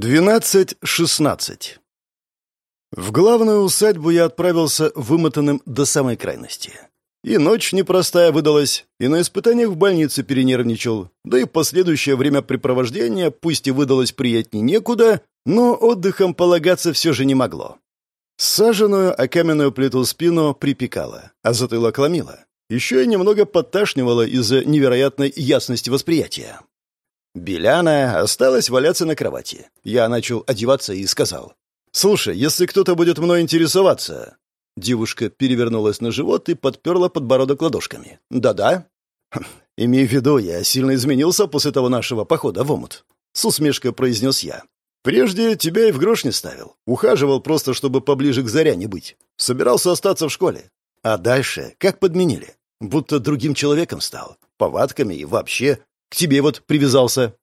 12.16 В главную усадьбу я отправился вымотанным до самой крайности. И ночь непростая выдалась, и на испытаниях в больнице перенервничал, да и последующее времяпрепровождение, пусть и выдалось приятней некуда, но отдыхом полагаться все же не могло. Саженную о каменную плиту спину припекало, а затылок ломило. Еще и немного подташнивало из-за невероятной ясности восприятия. Беляна осталась валяться на кровати. Я начал одеваться и сказал. «Слушай, если кто-то будет мной интересоваться...» Девушка перевернулась на живот и подперла подбородок ладошками. «Да-да». «Хм, «Имей в виду, я сильно изменился после того нашего похода в омут», — с усмешкой произнес я. «Прежде тебя и в грош не ставил. Ухаживал просто, чтобы поближе к Заряне быть. Собирался остаться в школе. А дальше как подменили. Будто другим человеком стал. Повадками и вообще к тебе вот привязался».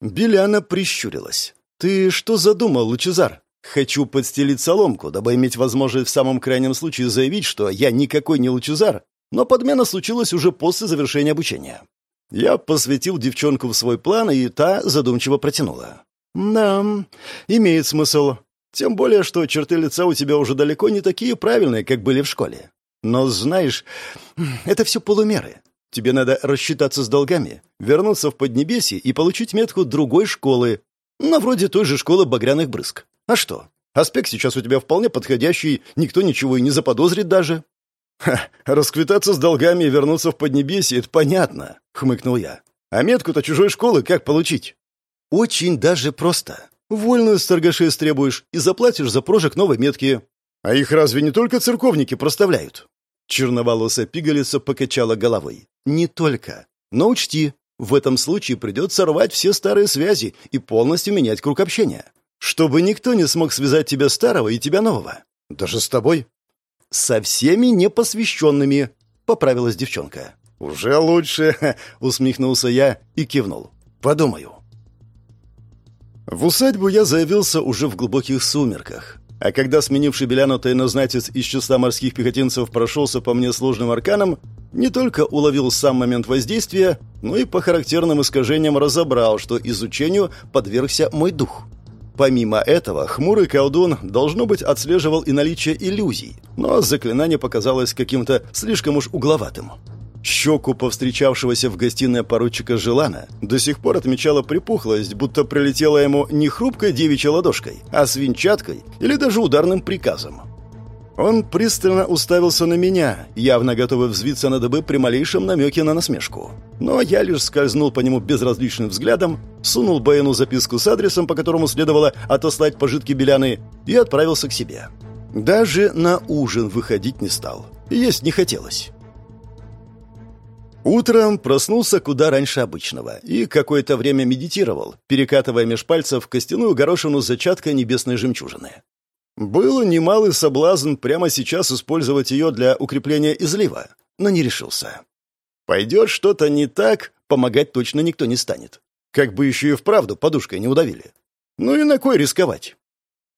Беляна прищурилась. «Ты что задумал, Лучезар? Хочу подстелить соломку, дабы иметь возможность в самом крайнем случае заявить, что я никакой не Лучезар, но подмена случилась уже после завершения обучения». Я посвятил девчонку в свой план, и та задумчиво протянула. «Да, имеет смысл. Тем более, что черты лица у тебя уже далеко не такие правильные, как были в школе. Но знаешь, это все полумеры. Тебе надо рассчитаться с долгами, вернуться в Поднебесье и получить метку другой школы. На вроде той же школы багряных брызг. А что? Аспект сейчас у тебя вполне подходящий, никто ничего и не заподозрит даже. «Ха, расквитаться с долгами и вернуться в Поднебесье — это понятно», — хмыкнул я. «А метку-то чужой школы как получить?» «Очень даже просто. Вольную с торгашей стребуешь и заплатишь за прожиг новой метки. А их разве не только церковники проставляют?» Черноволосая пигалица покачала головой. Не только. Но учти, в этом случае придется рвать все старые связи и полностью менять круг общения. Чтобы никто не смог связать тебя старого и тебя нового. Даже с тобой. Со всеми непосвященными, поправилась девчонка. «Уже лучше», — усмехнулся я и кивнул. «Подумаю». В усадьбу я заявился уже в глубоких сумерках. А когда сменивший Беляну тайнознатец из числа морских пехотинцев прошелся по мне сложным арканом, не только уловил сам момент воздействия, но и по характерным искажениям разобрал, что изучению подвергся мой дух. Помимо этого, хмурый колдун, должно быть, отслеживал и наличие иллюзий, но заклинание показалось каким-то слишком уж угловатым. Щеку повстречавшегося в гостиной поручика Желана до сих пор отмечала припухлость, будто прилетела ему не хрупкой девичьей ладошкой, а свинчаткой или даже ударным приказом. Он пристально уставился на меня, явно готовый взвиться на дыбы при малейшем намеке на насмешку. Но я лишь скользнул по нему безразличным взглядом, сунул Бэйну записку с адресом, по которому следовало отослать пожитки Беляны, и отправился к себе. Даже на ужин выходить не стал. Есть не хотелось. Утром проснулся куда раньше обычного и какое-то время медитировал, перекатывая меж пальцев костяную горошину зачатка небесной жемчужины. Был немалый соблазн прямо сейчас использовать ее для укрепления излива, но не решился. Пойдет что-то не так, помогать точно никто не станет. Как бы еще и вправду подушкой не удавили. Ну и на кой рисковать?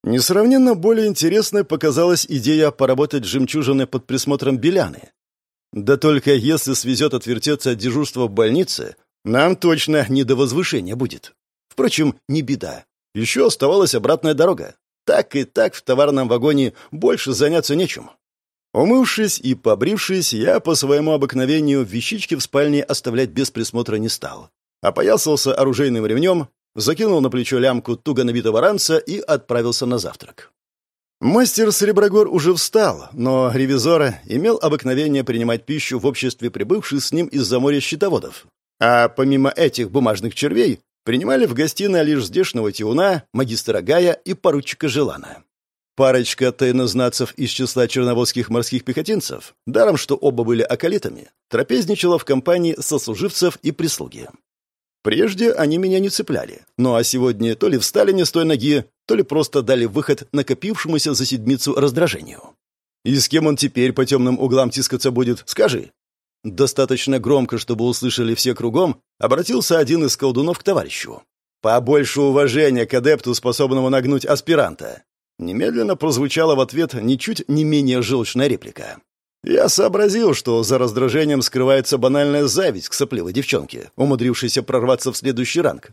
Несравненно более интересной показалась идея поработать жемчужиной под присмотром Беляны, да только если свезет отвертеться от дежурства в больнице, нам точно не до возвышения будет. Впрочем, не беда. Еще оставалась обратная дорога. Так и так в товарном вагоне больше заняться нечем. Умывшись и побрившись, я по своему обыкновению вещички в спальне оставлять без присмотра не стал. Опоясался оружейным ремнем, закинул на плечо лямку туго набитого ранца и отправился на завтрак. Мастер Сереброгор уже встал, но ревизора имел обыкновение принимать пищу в обществе прибывших с ним из-за моря щитоводов. А помимо этих бумажных червей, принимали в гостиной лишь здешнего тиуна, магистра Гая и поручика Желана. Парочка тайнознацев из числа черноводских морских пехотинцев, даром что оба были околитами, трапезничала в компании сослуживцев и прислуги. Прежде они меня не цепляли, ну а сегодня то ли встали не с той ноги, то ли просто дали выход накопившемуся за седмицу раздражению. И с кем он теперь по темным углам тискаться будет, скажи. Достаточно громко, чтобы услышали все кругом, обратился один из колдунов к товарищу. «Побольше уважения к адепту, способному нагнуть аспиранта!» Немедленно прозвучала в ответ ничуть не менее желчная реплика. Я сообразил, что за раздражением скрывается банальная зависть к сопливой девчонке, умудрившейся прорваться в следующий ранг.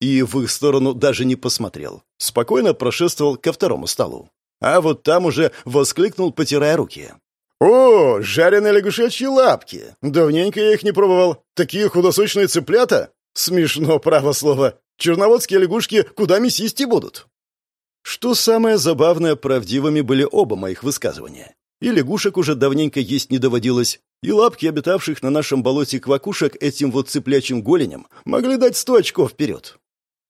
и в их сторону даже не посмотрел. Спокойно прошествовал ко второму столу. А вот там уже воскликнул, потирая руки. «О, жареные лягушачьи лапки! Давненько я их не пробовал. Такие худосочные цыплята? Смешно, право слово. Черноводские лягушки куда мясисти будут?» Что самое забавное, правдивыми были оба моих высказывания. И лягушек уже давненько есть не доводилось, и лапки обитавших на нашем болоте квакушек этим вот цыплячьим голенем могли дать сто очков вперед.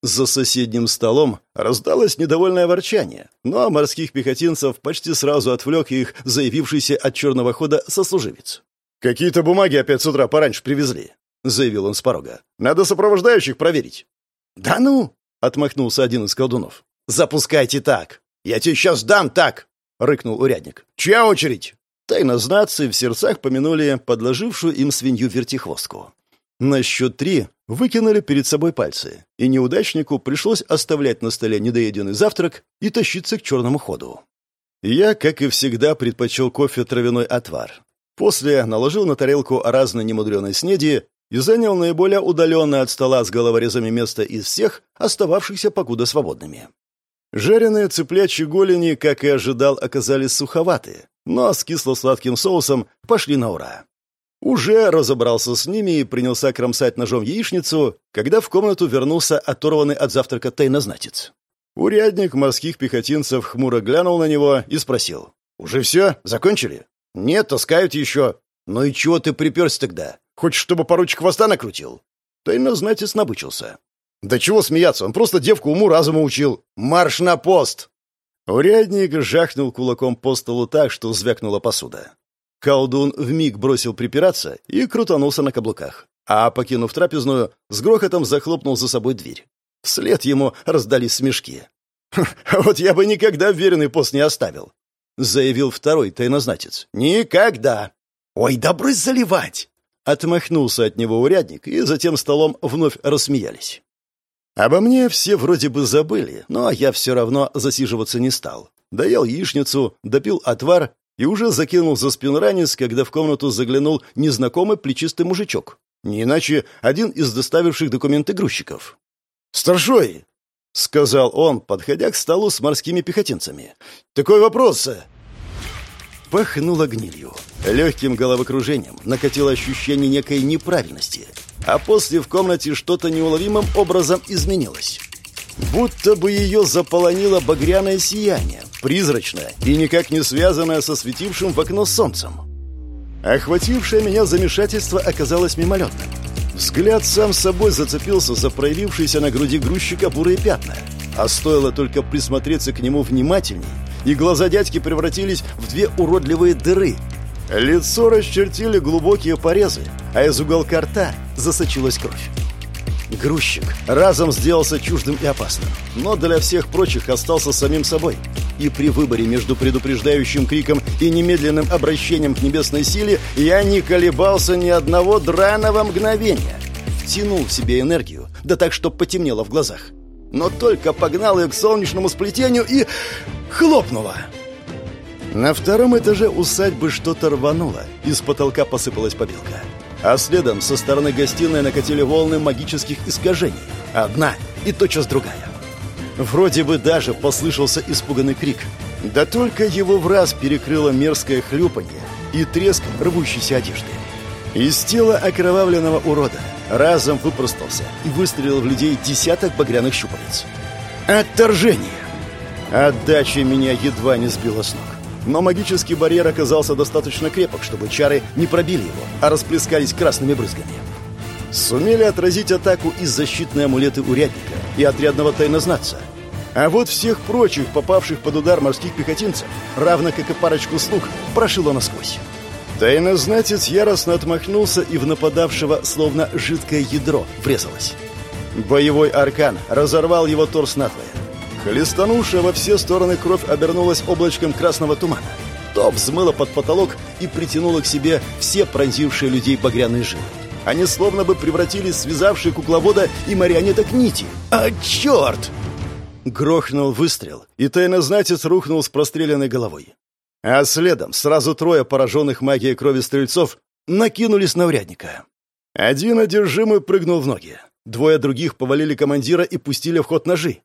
За соседним столом раздалось недовольное ворчание, но морских пехотинцев почти сразу отвлек их заявившийся от черного хода сослуживец. «Какие-то бумаги опять с утра пораньше привезли», — заявил он с порога. «Надо сопровождающих проверить». «Да ну!» — отмахнулся один из колдунов. «Запускайте так! Я тебе сейчас дам так!» — рыкнул урядник. «Чья очередь?» Тайнознатцы в сердцах помянули подложившую им свинью-вертихвостку. На счет три выкинули перед собой пальцы, и неудачнику пришлось оставлять на столе недоеденный завтрак и тащиться к черному ходу. Я, как и всегда, предпочел кофе травяной отвар. После наложил на тарелку разной немудреной снеди и занял наиболее удаленное от стола с головорезами место из всех, остававшихся покуда свободными. Жареные цыплячьи голени, как и ожидал, оказались суховатые, но с кисло-сладким соусом пошли на ура. Уже разобрался с ними и принялся кромсать ножом яичницу, когда в комнату вернулся оторванный от завтрака тайнознатец. Урядник морских пехотинцев хмуро глянул на него и спросил. «Уже все? Закончили?» «Нет, таскают еще». «Ну и чего ты приперся тогда? Хочешь, чтобы поручик хвоста накрутил?» Тайнознатец набычился. «Да чего смеяться, он просто девку уму-разуму учил. Марш на пост!» Урядник жахнул кулаком по столу так, что звякнула посуда. Колдун вмиг бросил припираться и крутанулся на каблуках. А, покинув трапезную, с грохотом захлопнул за собой дверь. Вслед ему раздались смешки. «Вот я бы никогда веренный пост не оставил», — заявил второй тайнознатец. «Никогда!» «Ой, да заливать!» Отмахнулся от него урядник, и затем столом вновь рассмеялись. Обо мне все вроде бы забыли, но я все равно засиживаться не стал. Доел яичницу, допил отвар и уже закинул за спину ранец, когда в комнату заглянул незнакомый плечистый мужичок. Не иначе один из доставивших документы грузчиков. «Старшой!» — сказал он, подходя к столу с морскими пехотинцами. «Такой вопрос!» Пахнуло гнилью. Легким головокружением накатило ощущение некой неправильности — а после в комнате что-то неуловимым образом изменилось. Будто бы ее заполонило багряное сияние, призрачное и никак не связанное со светившим в окно солнцем. Охватившее меня замешательство оказалось мимолетным. Взгляд сам собой зацепился за проявившиеся на груди грузчика бурые пятна. А стоило только присмотреться к нему внимательней, и глаза дядьки превратились в две уродливые дыры. Лицо расчертили глубокие порезы, а из уголка рта засочилась кровь. Грузчик разом сделался чуждым и опасным, но для всех прочих остался самим собой. И при выборе между предупреждающим криком и немедленным обращением к небесной силе я не колебался ни одного драного мгновения. Тянул в себе энергию, да так, что потемнело в глазах. Но только погнал ее к солнечному сплетению и... хлопнуло. На втором этаже усадьбы что-то рвануло, из потолка посыпалась побелка а следом со стороны гостиной накатили волны магических искажений. Одна и тотчас другая. Вроде бы даже послышался испуганный крик. Да только его в раз перекрыло мерзкое хлюпанье и треск рвущейся одежды. Из тела окровавленного урода разом выпростался и выстрелил в людей десяток багряных щупалец. Отторжение! Отдача меня едва не сбила с ног. Но магический барьер оказался достаточно крепок, чтобы чары не пробили его, а расплескались красными брызгами. Сумели отразить атаку и защитные амулеты урядника и отрядного тайнознатца. А вот всех прочих, попавших под удар морских пехотинцев, равно как и парочку слуг, прошило насквозь. Тайнознатец яростно отмахнулся и в нападавшего словно жидкое ядро врезалось. Боевой аркан разорвал его торс надвое. Хлестанувшая во все стороны кровь обернулась облачком красного тумана. То взмыла под потолок и притянула к себе все пронзившие людей багряные жилы. Они словно бы превратились в связавшие кукловода и марионеток нити. «А, черт!» Грохнул выстрел, и тайнознатец рухнул с простреленной головой. А следом сразу трое пораженных магией крови стрельцов накинулись на урядника. Один одержимый прыгнул в ноги. Двое других повалили командира и пустили в ход ножи.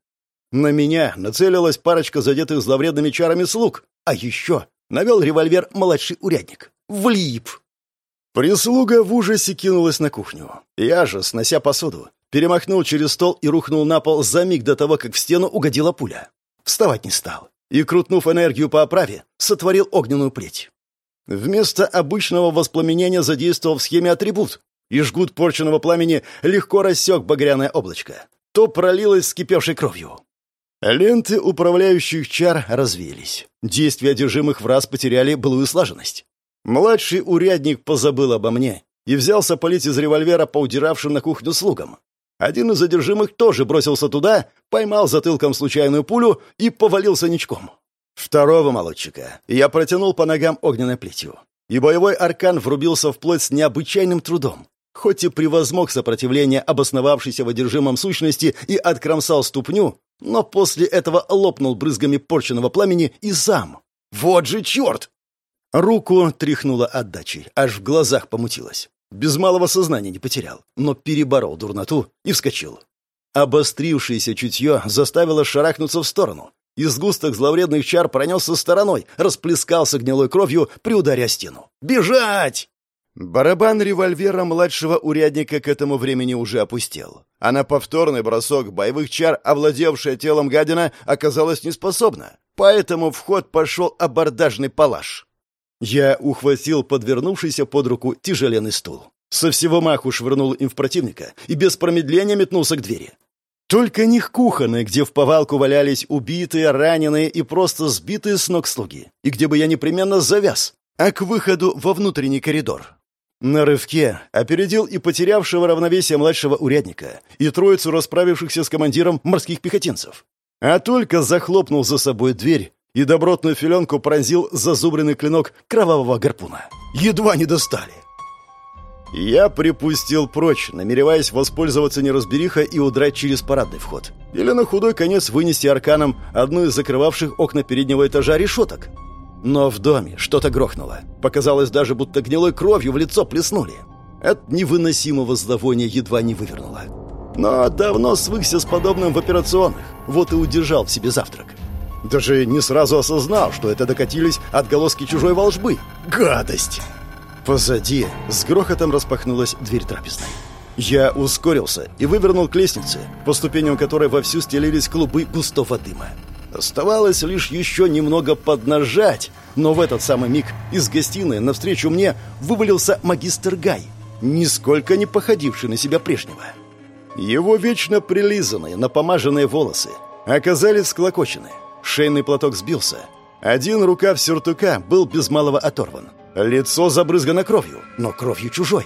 На меня нацелилась парочка задетых зловредными чарами слуг, а еще навел револьвер младший урядник. Влип! Прислуга в ужасе кинулась на кухню. Я же, снося посуду, перемахнул через стол и рухнул на пол за миг до того, как в стену угодила пуля. Вставать не стал. И, крутнув энергию по оправе, сотворил огненную плеть. Вместо обычного воспламенения задействовал в схеме атрибут, и жгут порченного пламени легко рассек багряное облачко. То пролилось с кипевшей кровью. Ленты управляющих чар развеялись. Действия одержимых в раз потеряли былую слаженность. Младший урядник позабыл обо мне и взялся палить из револьвера по удиравшим на кухню слугам. Один из задержимых тоже бросился туда, поймал затылком случайную пулю и повалился ничком. Второго молодчика я протянул по ногам огненной плетью. И боевой аркан врубился вплоть с необычайным трудом. Хоть и превозмог сопротивление обосновавшейся в одержимом сущности и откромсал ступню, но после этого лопнул брызгами порченного пламени и сам. Вот же черт! Руку тряхнуло отдачей, аж в глазах помутилось. Без малого сознания не потерял, но переборол дурноту и вскочил. Обострившееся чутье заставило шарахнуться в сторону. Из густых зловредных чар пронесся стороной, расплескался гнилой кровью при ударе о стену. «Бежать!» Барабан револьвера младшего урядника к этому времени уже опустел. А на повторный бросок боевых чар, овладевшая телом гадина, оказалась неспособна. Поэтому в ход пошел абордажный палаш. Я ухватил подвернувшийся под руку тяжеленный стул. Со всего маху швырнул им в противника и без промедления метнулся к двери. Только не к кухонной, где в повалку валялись убитые, раненые и просто сбитые с ног слуги, и где бы я непременно завяз, а к выходу во внутренний коридор. На рывке опередил и потерявшего равновесие младшего урядника, и троицу расправившихся с командиром морских пехотинцев. А только захлопнул за собой дверь, и добротную филенку пронзил зазубренный клинок кровавого гарпуна. Едва не достали. Я припустил прочь, намереваясь воспользоваться неразберихой и удрать через парадный вход. Или на худой конец вынести арканом одну из закрывавших окна переднего этажа решеток. Но в доме что-то грохнуло. Показалось даже, будто гнилой кровью в лицо плеснули. От невыносимого зловония едва не вывернуло. Но давно свыкся с подобным в операционных, вот и удержал в себе завтрак. Даже не сразу осознал, что это докатились отголоски чужой волжбы. Гадость! Позади с грохотом распахнулась дверь трапезной. Я ускорился и вывернул к лестнице, по ступеням которой вовсю стелились клубы густого дыма. Оставалось лишь еще немного поднажать, но в этот самый миг из гостиной навстречу мне вывалился магистр Гай, нисколько не походивший на себя прежнего. Его вечно прилизанные, напомаженные волосы оказались склокочены, Шейный платок сбился. Один рукав сюртука был без малого оторван. Лицо забрызгано кровью, но кровью чужой.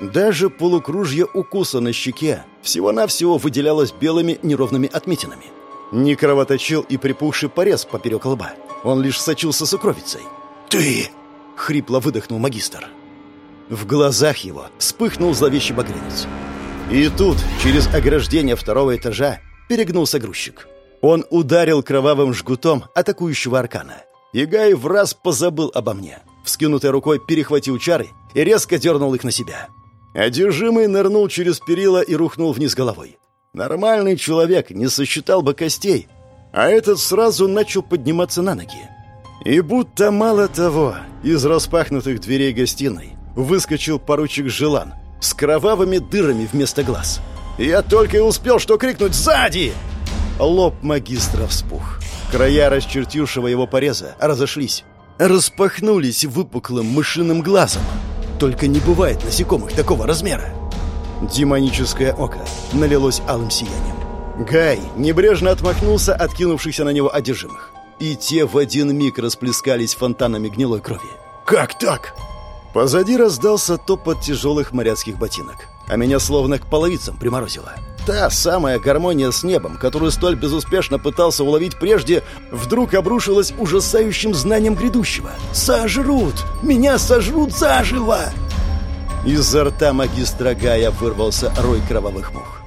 Даже полукружье укуса на щеке всего-навсего выделялось белыми неровными отметинами. Не кровоточил и припухший порез поперек лба. Он лишь сочился сокровицей. «Ты!» — хрипло выдохнул магистр. В глазах его вспыхнул зловещий багрянец. И тут, через ограждение второго этажа, перегнулся грузчик. Он ударил кровавым жгутом атакующего аркана. Игай в раз позабыл обо мне. Вскинутой рукой перехватил чары и резко дернул их на себя. Одержимый нырнул через перила и рухнул вниз головой. Нормальный человек не сосчитал бы костей, а этот сразу начал подниматься на ноги. И будто мало того, из распахнутых дверей гостиной выскочил поручик Желан с кровавыми дырами вместо глаз. Я только и успел что крикнуть «Сзади!» Лоб магистра вспух. Края расчертившего его пореза разошлись. Распахнулись выпуклым мышиным глазом. Только не бывает насекомых такого размера. Демоническое око налилось алым сиянием. Гай небрежно отмахнулся откинувшихся на него одержимых. И те в один миг расплескались фонтанами гнилой крови. «Как так?» Позади раздался топот тяжелых моряцких ботинок, а меня словно к половицам приморозило. Та самая гармония с небом, которую столь безуспешно пытался уловить прежде, вдруг обрушилась ужасающим знанием грядущего. «Сожрут! Меня сожрут заживо!» Изо рта магистра Гая вырвался рой кровавых мух.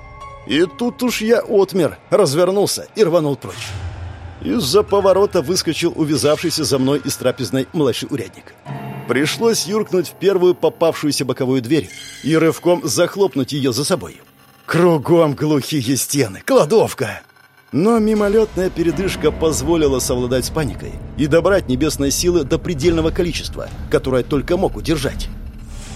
И тут уж я отмер, развернулся и рванул прочь. Из-за поворота выскочил увязавшийся за мной из трапезной младший урядник. Пришлось юркнуть в первую попавшуюся боковую дверь и рывком захлопнуть ее за собой. Кругом глухие стены, кладовка. Но мимолетная передышка позволила совладать с паникой и добрать небесной силы до предельного количества, которое только мог удержать.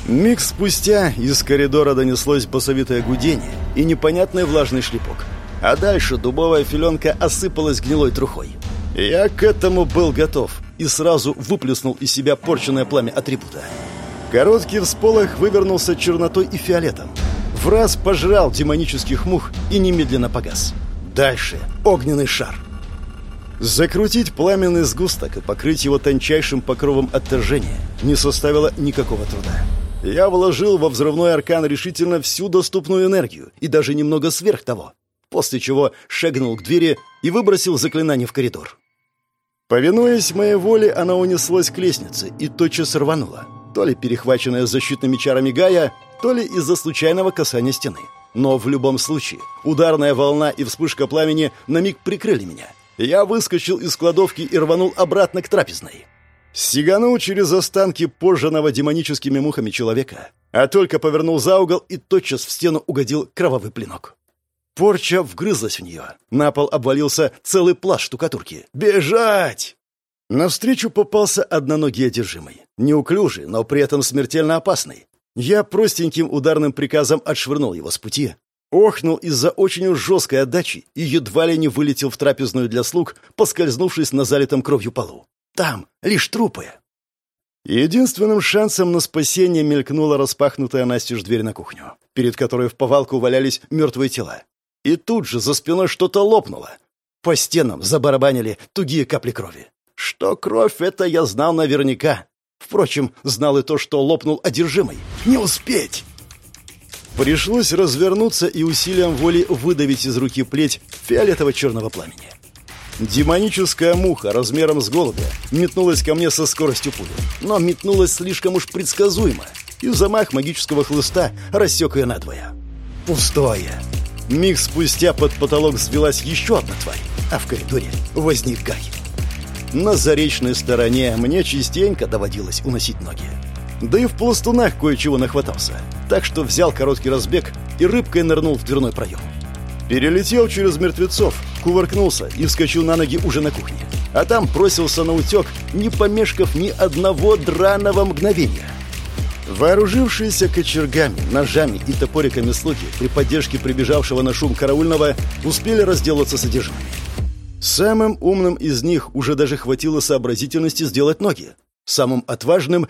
Миг спустя из коридора донеслось басовитое гудение и непонятный влажный шлепок. А дальше дубовая филенка осыпалась гнилой трухой. Я к этому был готов и сразу выплеснул из себя порченное пламя атрибута. Короткий всполох вывернулся чернотой и фиолетом. В раз пожрал демонических мух и немедленно погас. Дальше огненный шар. Закрутить пламенный сгусток и покрыть его тончайшим покровом отторжения не составило никакого труда. Я вложил во взрывной аркан решительно всю доступную энергию и даже немного сверх того, после чего шагнул к двери и выбросил заклинание в коридор. Повинуясь моей воле, она унеслась к лестнице и тотчас рванула, то ли перехваченная защитными чарами Гая, то ли из-за случайного касания стены. Но в любом случае, ударная волна и вспышка пламени на миг прикрыли меня. Я выскочил из кладовки и рванул обратно к трапезной. Сиганул через останки пожженного демоническими мухами человека, а только повернул за угол и тотчас в стену угодил кровавый клинок. Порча вгрызлась в нее. На пол обвалился целый пласт штукатурки. «Бежать!» Навстречу попался одноногий одержимый. Неуклюжий, но при этом смертельно опасный. Я простеньким ударным приказом отшвырнул его с пути, охнул из-за очень жесткой отдачи и едва ли не вылетел в трапезную для слуг, поскользнувшись на залитом кровью полу. Там лишь трупы. Единственным шансом на спасение мелькнула распахнутая настежь дверь на кухню, перед которой в повалку валялись мертвые тела. И тут же за спиной что-то лопнуло. По стенам забарабанили тугие капли крови. Что кровь, это я знал наверняка. Впрочем, знал и то, что лопнул одержимый. Не успеть! Пришлось развернуться и усилием воли выдавить из руки плеть фиолетово-черного пламени. Демоническая муха размером с голубя метнулась ко мне со скоростью пули, но метнулась слишком уж предсказуемо, и замах магического хлыста рассек ее надвое. Пустое. Миг спустя под потолок взвелась еще одна тварь, а в коридоре возник Гай. На заречной стороне мне частенько доводилось уносить ноги. Да и в пластунах кое-чего нахватался. Так что взял короткий разбег и рыбкой нырнул в дверной проем. Перелетел через мертвецов, кувыркнулся и вскочил на ноги уже на кухне. А там бросился на утек, не помешкав ни одного драного мгновения. Вооружившиеся кочергами, ножами и топориками слуги при поддержке прибежавшего на шум караульного успели разделаться содержимыми. Самым умным из них уже даже хватило сообразительности сделать ноги. Самым отважным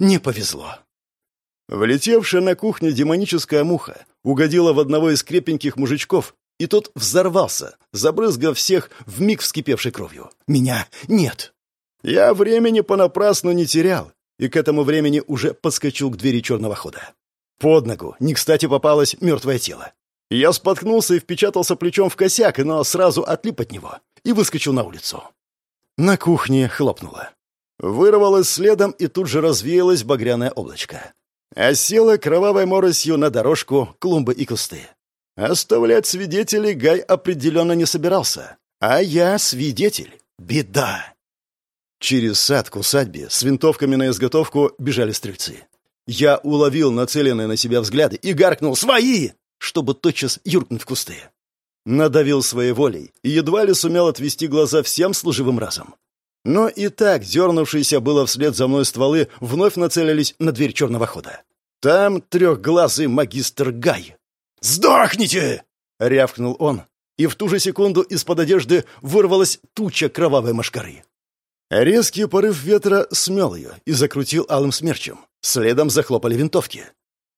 не повезло. Влетевшая на кухню демоническая муха угодила в одного из крепеньких мужичков, и тот взорвался, забрызгав всех в миг вскипевшей кровью. Меня нет. Я времени понапрасну не терял, и к этому времени уже подскочил к двери черного хода. Под ногу не кстати попалось мертвое тело. Я споткнулся и впечатался плечом в косяк, но сразу отлип от него и выскочил на улицу. На кухне хлопнуло. Вырвалось следом и тут же развеялось багряное облачко. Осела кровавой моросью на дорожку, клумбы и кусты. Оставлять свидетелей Гай определенно не собирался. А я свидетель. Беда. Через сад к усадьбе с винтовками на изготовку бежали стрельцы. Я уловил нацеленные на себя взгляды и гаркнул «Свои!» чтобы тотчас юркнуть в кусты. Надавил своей волей и едва ли сумел отвести глаза всем служивым разом. Но и так, дернувшиеся было вслед за мной стволы, вновь нацелились на дверь черного хода. Там трехглазый магистр Гай. «Сдохните!» — рявкнул он, и в ту же секунду из-под одежды вырвалась туча кровавой мошкары. Резкий порыв ветра смел ее и закрутил алым смерчем. Следом захлопали винтовки.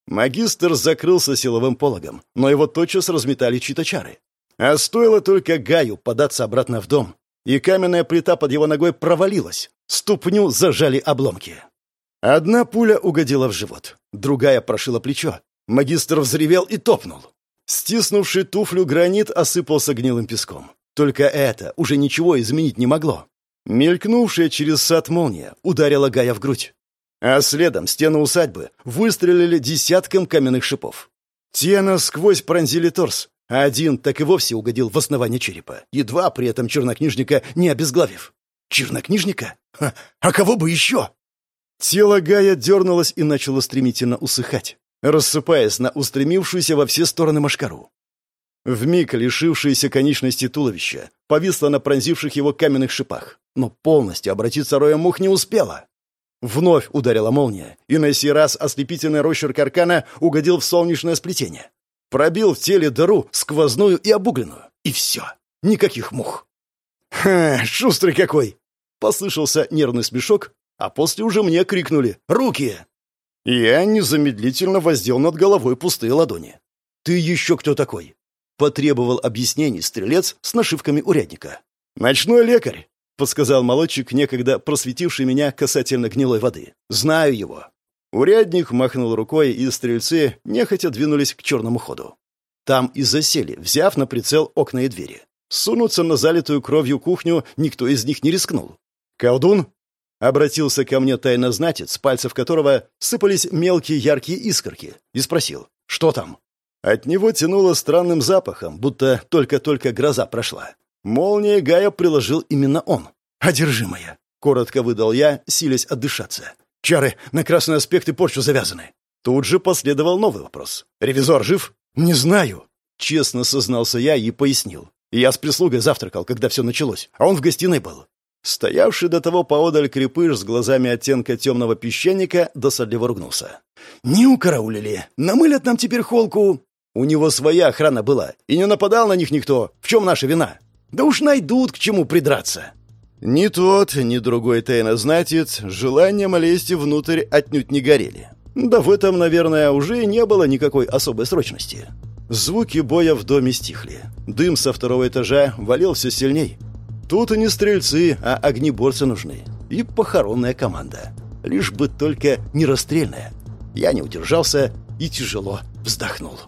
Магистр закрылся силовым пологом, но его тотчас разметали чьи-то чары. А стоило только Гаю податься обратно в дом, и каменная плита под его ногой провалилась. Ступню зажали обломки. Одна пуля угодила в живот, другая прошила плечо. Магистр взревел и топнул. Стиснувший туфлю гранит осыпался гнилым песком. Только это уже ничего изменить не могло. Мелькнувшая через сад молния ударила Гая в грудь. А следом стены усадьбы выстрелили десятком каменных шипов. Те насквозь пронзили торс, а один так и вовсе угодил в основание черепа, едва при этом чернокнижника не обезглавив. Чернокнижника? Ха, а кого бы еще? Тело Гая дернулось и начало стремительно усыхать. рассыпаясь на устремившуюся во все стороны машкару. Вмиг лишившееся конечности туловища повисло на пронзивших его каменных шипах, но полностью обратиться роем мух не успела. Вновь ударила молния, и на сей раз ослепительный росчерк аркана угодил в солнечное сплетение. Пробил в теле дыру, сквозную и обугленную. И все. Никаких мух. «Ха, шустрый какой!» Послышался нервный смешок, а после уже мне крикнули «Руки!». Я незамедлительно воздел над головой пустые ладони. «Ты еще кто такой?» Потребовал объяснений стрелец с нашивками урядника. «Ночной лекарь», — подсказал молодчик, некогда просветивший меня касательно гнилой воды. «Знаю его». Урядник махнул рукой, и стрельцы нехотя двинулись к черному ходу. Там и засели, взяв на прицел окна и двери. Сунуться на залитую кровью кухню никто из них не рискнул. «Колдун?» — обратился ко мне тайнознатец, с пальцев которого сыпались мелкие яркие искорки, и спросил, «Что там?» От него тянуло странным запахом, будто только-только гроза прошла. Молния Гая приложил именно он. «Одержимая!» — коротко выдал я, силясь отдышаться. «Чары на красный аспект и порчу завязаны». Тут же последовал новый вопрос. «Ревизор жив?» «Не знаю», — честно сознался я и пояснил. Я с прислугой завтракал, когда все началось, а он в гостиной был. Стоявший до того поодаль крепыш с глазами оттенка темного песчаника досадливо ругнулся. «Не укараулили! Намылят нам теперь холку!» «У него своя охрана была, и не нападал на них никто. В чем наша вина?» «Да уж найдут, к чему придраться!» Ни тот, ни другой тайнознатец желанием лезть внутрь отнюдь не горели. Да в этом, наверное, уже не было никакой особой срочности. Звуки боя в доме стихли. Дым со второго этажа валил все сильней. Тут и не стрельцы, а огнеборцы нужны. И похоронная команда. Лишь бы только не расстрельная. Я не удержался и тяжело вздохнул.